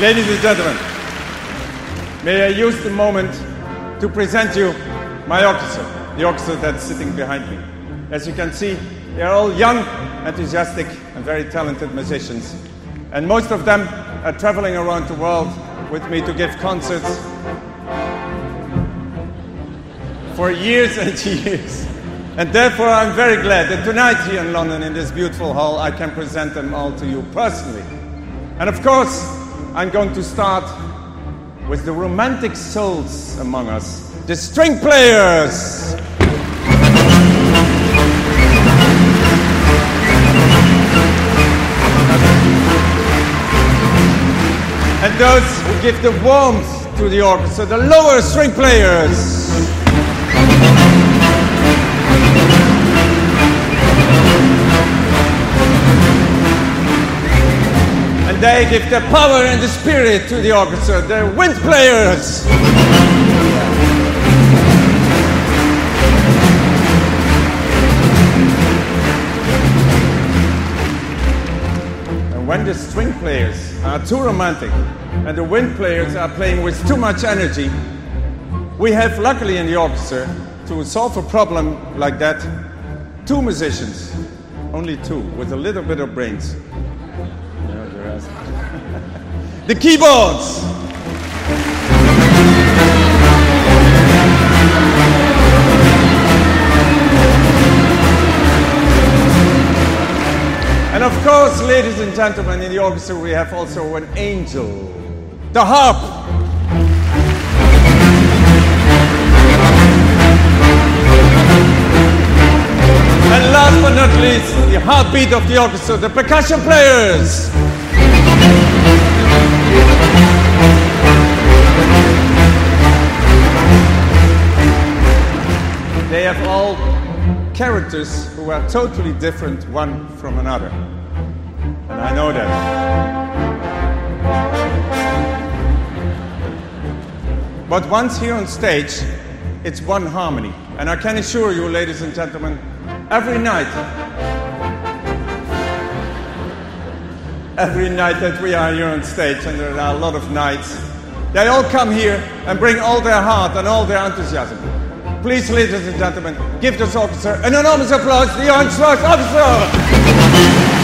Ladies and gentlemen, may I use the moment to present you my orchestra, the orchestra that's sitting behind me. As you can see, they are all young, enthusiastic, and very talented musicians. And most of them are traveling around the world with me to give concerts for years and years. And therefore, I'm very glad that tonight here in London, in this beautiful hall, I can present them all to you personally. And of course, I'm going to start with the romantic souls among us, the string players. And those who give the warmth to the orchestra, the lower string players. They give the power and the spirit to the orchestra, the wind players. And when the string players are too romantic and the wind players are playing with too much energy, we have luckily in the orchestra to solve a problem like that two musicians, only two, with a little bit of brains. Rest. the keyboards. And of course, ladies and gentlemen, in the orchestra we have also an angel, the harp. And last but not least, the heartbeat of the orchestra, the percussion players. Characters who are totally different one from another. And I know that. But once here on stage, it's one harmony. And I can assure you, ladies and gentlemen, every night, every night that we are here on stage, and there are a lot of nights, they all come here and bring all their heart and all their enthusiasm. Please, ladies and gentlemen, give this officer an enormous applause, the Johann Strauss Orchestra!